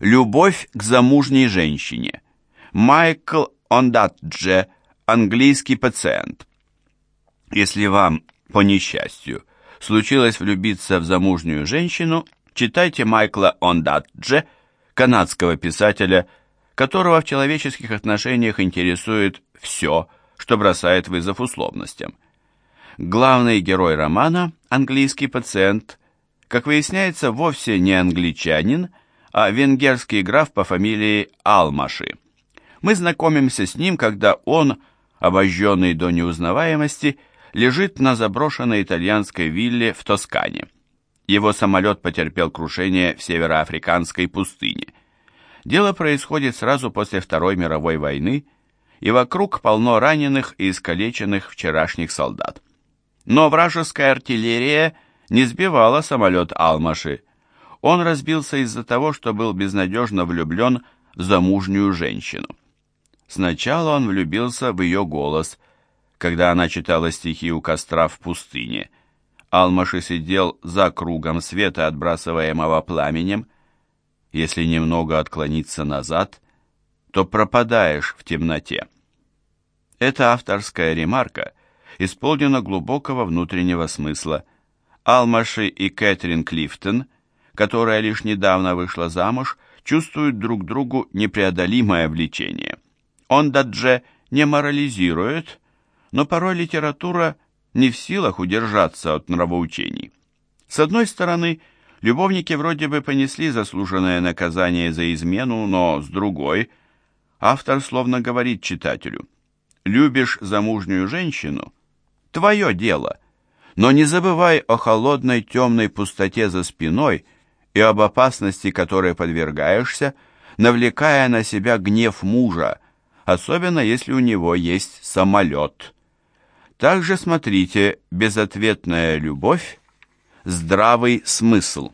Любовь к замужней женщине. Майкл Ондатдже, английский пациент. Если вам, по несчастью, случилось влюбиться в замужнюю женщину, читайте Майкла Ондатдже, канадского писателя, которого в человеческих отношениях интересует все, что бросает вызов условностям. Главный герой романа, английский пациент, как выясняется, вовсе не англичанин, а венгерский граф по фамилии Алмаши. Мы знакомимся с ним, когда он, обожженный до неузнаваемости, лежит на заброшенной итальянской вилле в Тоскане. Его самолет потерпел крушение в североафриканской пустыне. Дело происходит сразу после Второй мировой войны, и вокруг полно раненых и искалеченных вчерашних солдат. Но вражеская артиллерия не сбивала самолет Алмаши. Он разбился из-за того, что был безнадежно влюблен в замужнюю женщину. Сначала он влюбился в ее голос, когда она читала стихи у костра в пустыне. Алмаши сидел за кругом света, отбрасываемого пламенем. Если немного отклониться назад, то пропадаешь в темноте. Эта авторская ремарка исполнена глубокого внутреннего смысла. Алмаши и Кэтрин Клифтон, которая лишь недавно вышла замуж, чувствуют друг другу непреодолимое влечение. Он Дадже не морализирует, но порой литература не в силах удержаться от нравоучений. С одной стороны, любовники вроде бы понесли заслуженное наказание за измену, но с другой, автор словно говорит читателю, «Любишь замужнюю женщину? Твое дело, но не забывай о холодной темной пустоте за спиной и об опасности, которой подвергаешься, навлекая на себя гнев мужа, особенно если у него есть самолет». Также смотрите «Безответная любовь», «Здравый смысл».